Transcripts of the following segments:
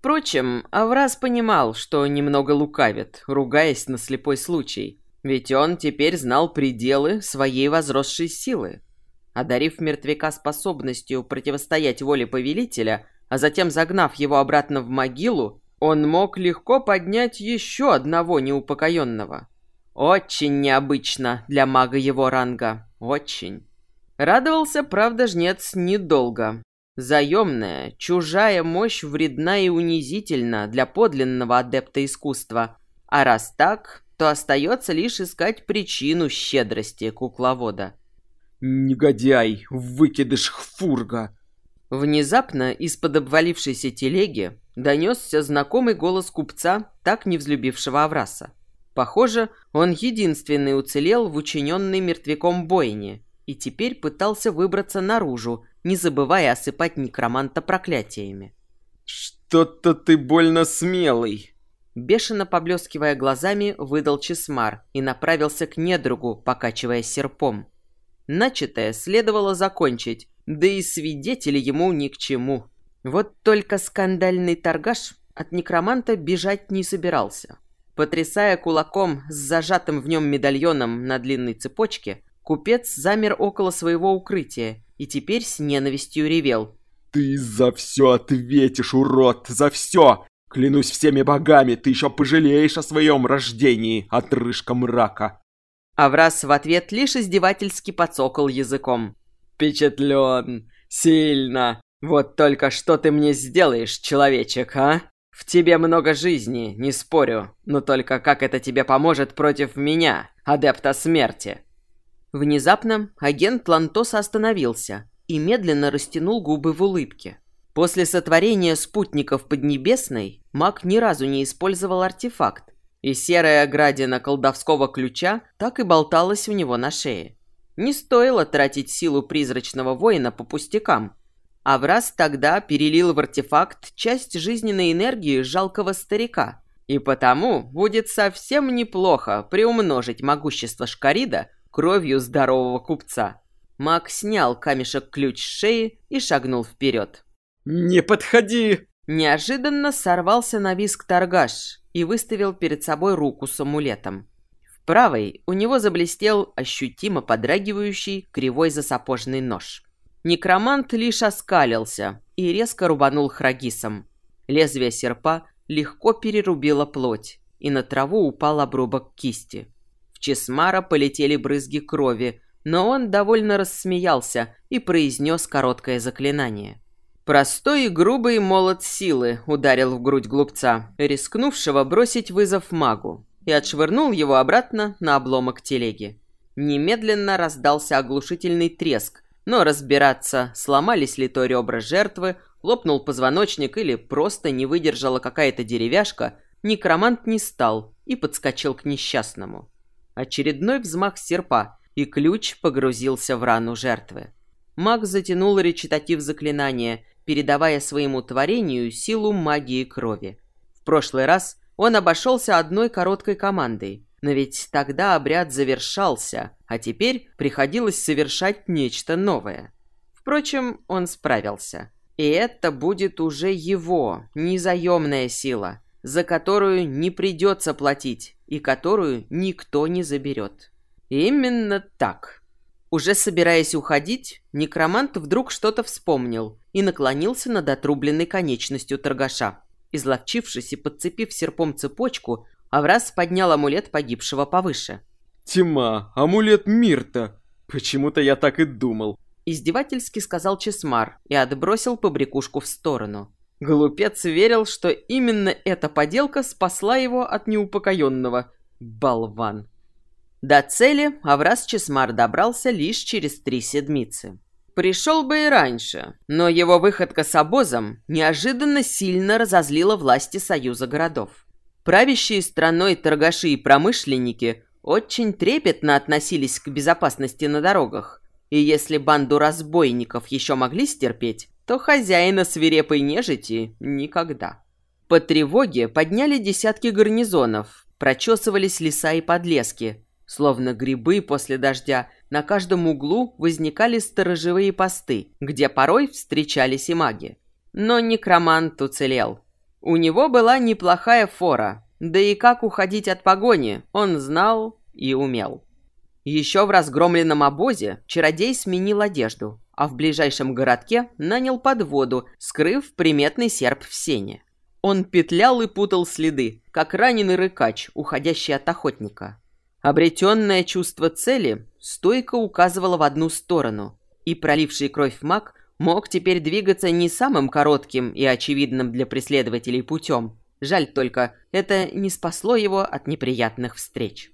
Впрочем, Авраз понимал, что немного лукавит, ругаясь на слепой случай, ведь он теперь знал пределы своей возросшей силы. Одарив мертвяка способностью противостоять воле повелителя, а затем загнав его обратно в могилу, он мог легко поднять еще одного неупокоенного. Очень необычно для мага его ранга. Очень. Радовался, правда, жнец недолго. Заемная, чужая мощь вредна и унизительна для подлинного адепта искусства. А раз так, то остается лишь искать причину щедрости кукловода. «Негодяй! Выкидыш хфурга!» Внезапно из-под обвалившейся телеги донесся знакомый голос купца, так не взлюбившего Авраса. Похоже, он единственный уцелел в учиненной мертвяком бойне и теперь пытался выбраться наружу, не забывая осыпать некроманта проклятиями. «Что-то ты больно смелый!» Бешено поблескивая глазами, выдал Чесмар и направился к недругу, покачивая серпом. Начатое следовало закончить, да и свидетели ему ни к чему. Вот только скандальный торгаш от некроманта бежать не собирался. Потрясая кулаком с зажатым в нем медальоном на длинной цепочке, купец замер около своего укрытия и теперь с ненавистью ревел. «Ты за все ответишь, урод, за все! Клянусь всеми богами, ты еще пожалеешь о своем рождении, отрыжка мрака!» Аврас в ответ лишь издевательски подсокал языком. «Впечатлен! Сильно! Вот только что ты мне сделаешь, человечек, а? В тебе много жизни, не спорю, но только как это тебе поможет против меня, адепта смерти?» Внезапно агент Лантоса остановился и медленно растянул губы в улыбке. После сотворения спутников Поднебесной маг ни разу не использовал артефакт, и серая градина колдовского ключа так и болталась у него на шее. Не стоило тратить силу призрачного воина по пустякам. Аврас тогда перелил в артефакт часть жизненной энергии жалкого старика, и потому будет совсем неплохо приумножить могущество Шкарида кровью здорового купца. Маг снял камешек-ключ с шеи и шагнул вперед. «Не подходи!» Неожиданно сорвался на виск торгаш и выставил перед собой руку с амулетом. В правой у него заблестел ощутимо подрагивающий кривой засапожный нож. Некромант лишь оскалился и резко рубанул храгисом. Лезвие серпа легко перерубило плоть, и на траву упал обрубок кисти. Чесмара полетели брызги крови, но он довольно рассмеялся и произнес короткое заклинание. Простой и грубый молот силы ударил в грудь глупца, рискнувшего бросить вызов магу, и отшвырнул его обратно на обломок телеги. Немедленно раздался оглушительный треск, но разбираться, сломались ли то ребра жертвы, лопнул позвоночник или просто не выдержала какая-то деревяшка, некромант не стал и подскочил к несчастному. Очередной взмах серпа, и ключ погрузился в рану жертвы. Маг затянул речитатив заклинания, передавая своему творению силу магии крови. В прошлый раз он обошелся одной короткой командой, но ведь тогда обряд завершался, а теперь приходилось совершать нечто новое. Впрочем, он справился. И это будет уже его, незаемная сила, за которую не придется платить, и которую никто не заберет. Именно так. Уже собираясь уходить, некромант вдруг что-то вспомнил и наклонился над отрубленной конечностью торгаша. Изловчившись и подцепив серпом цепочку, Аврас поднял амулет погибшего повыше. «Тьма, амулет Мирта! Почему-то я так и думал!» Издевательски сказал Чесмар и отбросил побрякушку в сторону. Глупец верил, что именно эта поделка спасла его от неупокоенного. Болван. До цели Аврас Чесмар добрался лишь через три седмицы. Пришел бы и раньше, но его выходка с обозом неожиданно сильно разозлила власти Союза городов. Правящие страной торгаши и промышленники очень трепетно относились к безопасности на дорогах, и если банду разбойников еще могли стерпеть, то хозяина свирепой нежити никогда. По тревоге подняли десятки гарнизонов, прочесывались леса и подлески. Словно грибы после дождя, на каждом углу возникали сторожевые посты, где порой встречались и маги. Но некромант уцелел. У него была неплохая фора, да и как уходить от погони он знал и умел. Еще в разгромленном обозе чародей сменил одежду, а в ближайшем городке нанял подводу, скрыв приметный серп в сене. Он петлял и путал следы, как раненый рыкач, уходящий от охотника. Обретенное чувство цели стойко указывало в одну сторону, и проливший кровь маг мог теперь двигаться не самым коротким и очевидным для преследователей путем. Жаль только, это не спасло его от неприятных встреч.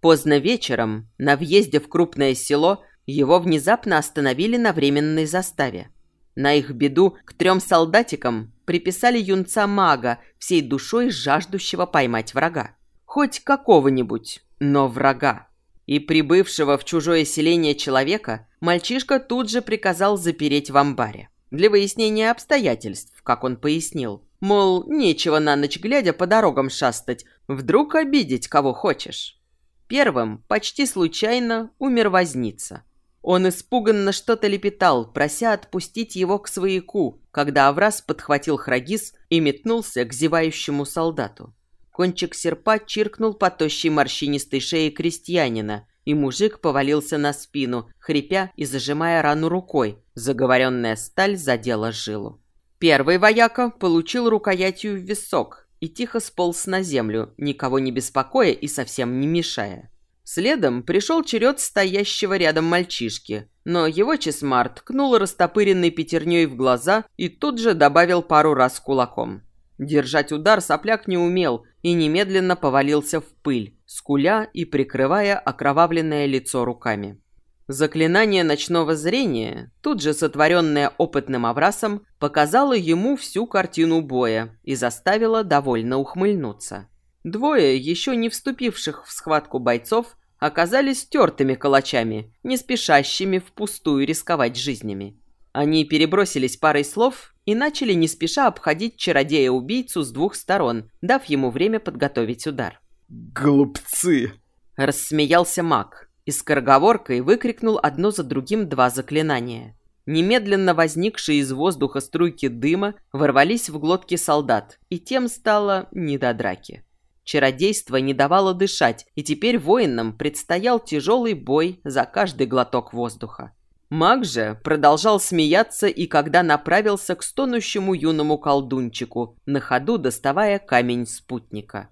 Поздно вечером, на въезде в крупное село, его внезапно остановили на временной заставе. На их беду к трем солдатикам приписали юнца-мага, всей душой жаждущего поймать врага. Хоть какого-нибудь, но врага. И прибывшего в чужое селение человека мальчишка тут же приказал запереть в амбаре. Для выяснения обстоятельств, как он пояснил. Мол, нечего на ночь глядя по дорогам шастать, вдруг обидеть кого хочешь. Первым, почти случайно, умер возница. Он испуганно что-то лепетал, прося отпустить его к свояку, когда Аврас подхватил Храгис и метнулся к зевающему солдату. Кончик серпа чиркнул по тощей морщинистой шее крестьянина, и мужик повалился на спину, хрипя и зажимая рану рукой. Заговоренная сталь задела жилу. Первый вояка получил рукоятью в висок, и тихо сполз на землю, никого не беспокоя и совсем не мешая. Следом пришел черед стоящего рядом мальчишки, но его Чесмар ткнул растопыренной пятерней в глаза и тут же добавил пару раз кулаком. Держать удар сопляк не умел и немедленно повалился в пыль, скуля и прикрывая окровавленное лицо руками. Заклинание ночного зрения, тут же сотворенное опытным Аврасом, показало ему всю картину боя и заставило довольно ухмыльнуться. Двое, еще не вступивших в схватку бойцов, оказались тертыми калачами, не спешащими впустую рисковать жизнями. Они перебросились парой слов и начали не спеша обходить чародея-убийцу с двух сторон, дав ему время подготовить удар. «Глупцы!» – рассмеялся маг и скороговоркой выкрикнул одно за другим два заклинания. Немедленно возникшие из воздуха струйки дыма ворвались в глотки солдат, и тем стало не до драки. Чародейство не давало дышать, и теперь воинам предстоял тяжелый бой за каждый глоток воздуха. Маг же продолжал смеяться и когда направился к стонущему юному колдунчику, на ходу доставая камень спутника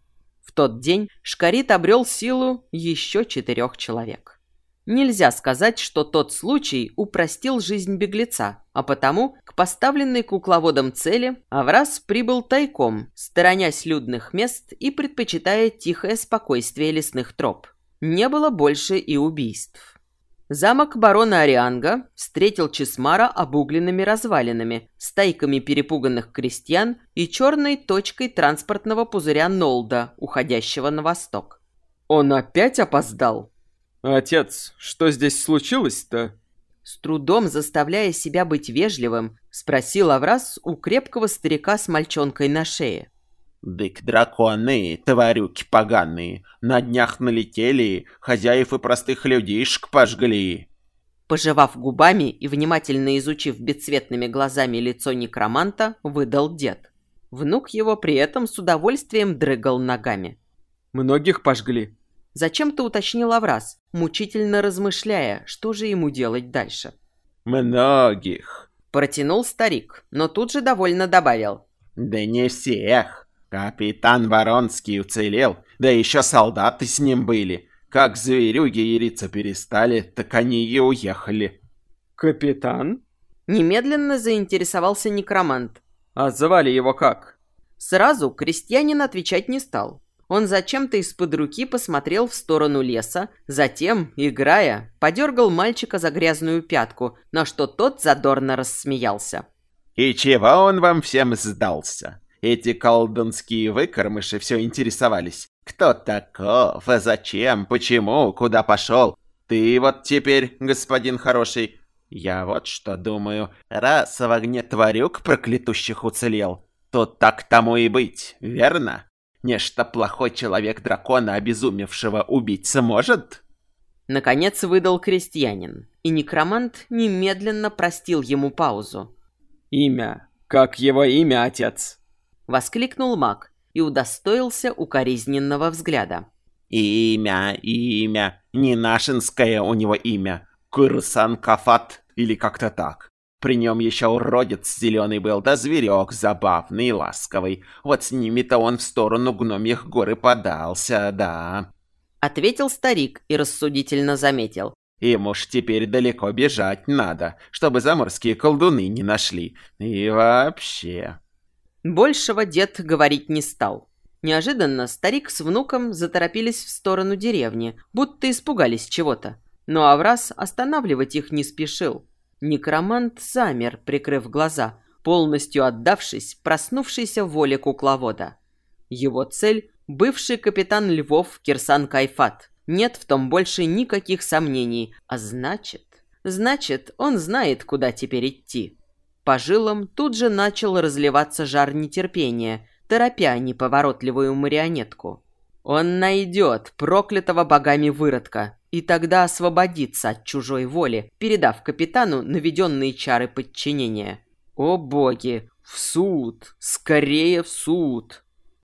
тот день Шкарит обрел силу еще четырех человек. Нельзя сказать, что тот случай упростил жизнь беглеца, а потому поставленной кукловодом цели Аврас прибыл тайком, сторонясь людных мест и предпочитая тихое спокойствие лесных троп. Не было больше и убийств. Замок барона Арианга встретил Чесмара обугленными развалинами, стайками перепуганных крестьян и черной точкой транспортного пузыря Нолда, уходящего на восток. «Он опять опоздал?» «Отец, что здесь случилось-то?» С трудом заставляя себя быть вежливым, спросил Аврас у крепкого старика с мальчонкой на шее. Дык драконы, тварюки поганые, на днях налетели, хозяев и простых людишек пожгли. Пожевав губами и внимательно изучив бесцветными глазами лицо некроманта, выдал дед. Внук его при этом с удовольствием дрыгал ногами. «Многих пожгли?» Зачем-то уточнил Аврас, мучительно размышляя, что же ему делать дальше. «Многих», — протянул старик, но тут же довольно добавил. «Да не всех. Капитан Воронский уцелел, да еще солдаты с ним были. Как зверюги яриться перестали, так они и уехали. Капитан? Немедленно заинтересовался некромант. А звали его как? Сразу крестьянин отвечать не стал. Он зачем-то из-под руки посмотрел в сторону леса, затем, играя, подергал мальчика за грязную пятку, на что тот задорно рассмеялся. «И чего он вам всем сдался? Эти колдунские выкормыши все интересовались. Кто таков, а зачем, почему, куда пошел? Ты вот теперь, господин хороший. Я вот что думаю, раз в огне тварюк проклятущих уцелел, то так тому и быть, верно? Нечто плохой человек дракона, обезумевшего, убить сможет? Наконец выдал крестьянин, и некромант немедленно простил ему паузу. «Имя. Как его имя, отец?» Воскликнул маг и удостоился укоризненного взгляда. Имя, имя. Не нашинское у него имя. Курсан Кафат или как-то так. При нем еще уродец зеленый был, да зверек забавный и ласковый. Вот с ними-то он в сторону гномьих горы подался, да. Ответил старик и рассудительно заметил. Ему ж теперь далеко бежать надо, чтобы заморские колдуны не нашли. И вообще... Большего дед говорить не стал. Неожиданно старик с внуком заторопились в сторону деревни, будто испугались чего-то. Но Аврас останавливать их не спешил. Некромант замер, прикрыв глаза, полностью отдавшись проснувшейся воле кукловода. Его цель – бывший капитан Львов Кирсан Кайфат. Нет в том больше никаких сомнений, а значит... Значит, он знает, куда теперь идти. По жилам тут же начал разливаться жар нетерпения, торопя неповоротливую марионетку. Он найдет проклятого богами выродка, и тогда освободиться от чужой воли, передав капитану наведенные чары подчинения. О боги, в суд, скорее в суд!